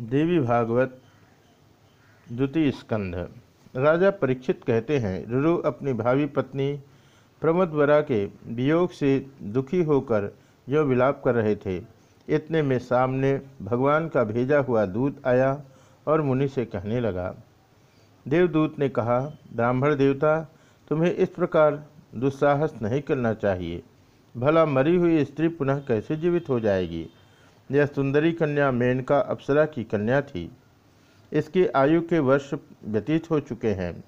देवी भागवत, द्वितीय स्कंध। राजा परीक्षित कहते हैं, रुरु अपनी भावी पत्नी प्रमोदवरा के वियोग से दुखी होकर जो विलाप कर रहे थे। इतने में सामने भगवान का भेजा हुआ दूत आया और मुनि से कहने लगा, देवदूत ने कहा, ब्राह्मण देवता, तुम्हें इस प्रकार दुस्साहस नहीं करना चाहिए। भला मरी हुई स्त्री पुनः कैसे जीवित हो जाएगी? यह सुंदरी कन्या मेनका अप्सरा की कन्या थी। इसकी आयु के वर्ष व्यतीत हो चुके हैं।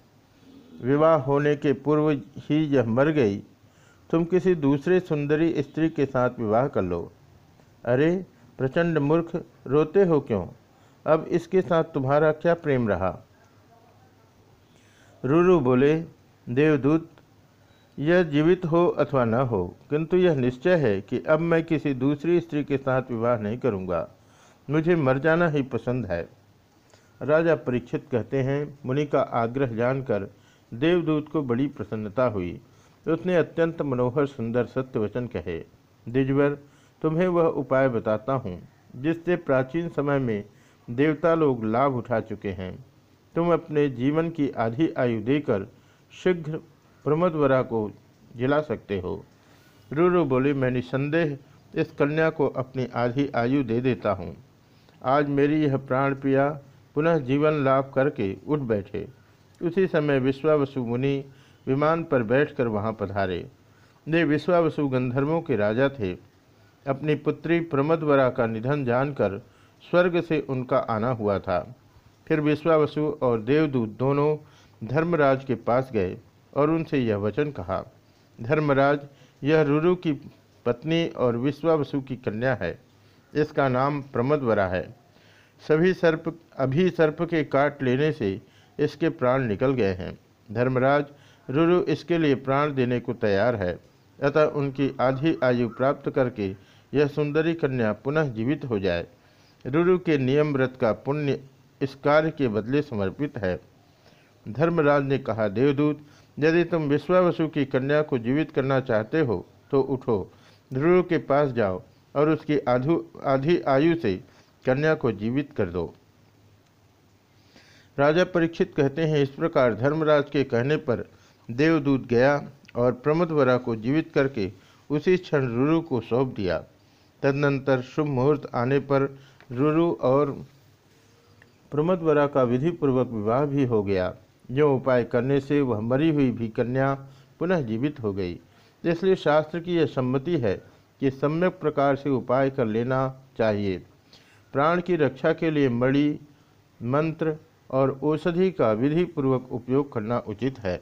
विवाह होने के पूर्व ही यह मर गई। तुम किसी दूसरे सुंदरी स्त्री के साथ विवाह कर लो। अरे, प्रचंड मूर्ख, रोते हो क्यों? अब इसके साथ तुम्हारा क्या प्रेम रहा? रूरू बोले, देवदूत यह जीवित हो अथवा न हो, किंतु यह निश्चय है कि अब मैं किसी दूसरी स्त्री के साथ विवाह नहीं करूँगा। मुझे मर जाना ही पसंद है। राजा परीक्षित कहते हैं, मुनि का आग्रह जानकर देवदूत को बड़ी प्रसन्नता हुई। उसने अत्यंत मनोहर, सुंदर, सत्य वचन कहे, दिजवर, तुम्हें वह उपाय बताता हूँ, जिससे प्राचीन समय में देवता लोग लाभ उठा चुके हैं। तुम अपने जीवन की आधी आयु देकर शीघ्र प्रमोदवरा को जिला सकते हो। रूरू बोली, मैं निसंदेह इस कन्या को अपनी आधी आयु दे देता हूँ। आज मेरी यह प्राण प्रिया पुनः जीवन लाभ करके उठ बैठे। उसी समय विश्वावसु मुनि विमान पर बैठकर वहाँ पधारे। वे विश्वावसु गंधर्वों के राजा थे। अपनी पुत्री प्रमदवरा का निधन जानकर स्वर्ग से उनका आना हुआ था। फिर विश्वावसु और देवदूत दोनों धर्मराज के पास गए। और उनसे यह वचन कहा, धर्मराज, यह रुरु की पत्नी और विश्वावसु की कन्या है। इसका नाम प्रमदवरा है। सभी सर्प, अभी सर्प के काट लेने से इसके प्राण निकल गए हैं। धर्मराज, रुरु इसके लिए प्राण देने को तैयार है। अतः उनकी आधी आयु प्राप्त करके यह सुंदरी कन्या पुनः जीवित हो जाए। रुरु के नियम व्रत का पुण्य इस कार्य के बदले समर्पित है। धर्मराज ने कहा, देवदूत यदि तुम विश्वावसु की कन्या को जीवित करना चाहते हो तो उठो ध्रुव के पास जाओ और उसकी आधु, आधी आयु से कन्या को जीवित कर दो। राजा परीक्षित कहते हैं, इस प्रकार धर्मराज के कहने पर देवदूत गया और प्रमोदवरा को जीवित करके उसी क्षण रुरु को सौंप दिया। तदनंतर शुभ मुहूर्त आने पर रुरु और प्रमोदवरा का विधिपूर्वक विवाह भी हो गया। जो उपाय करने से वह मरी हुई भी कन्या पुनः जीवित हो गई। इसलिए शास्त्र की यह सम्मति है कि सम्यक प्रकार से उपाय कर लेना चाहिए। प्राण की रक्षा के लिए मणि, मंत्र और औषधि का विधि पूर्वक उपयोग करना उचित है।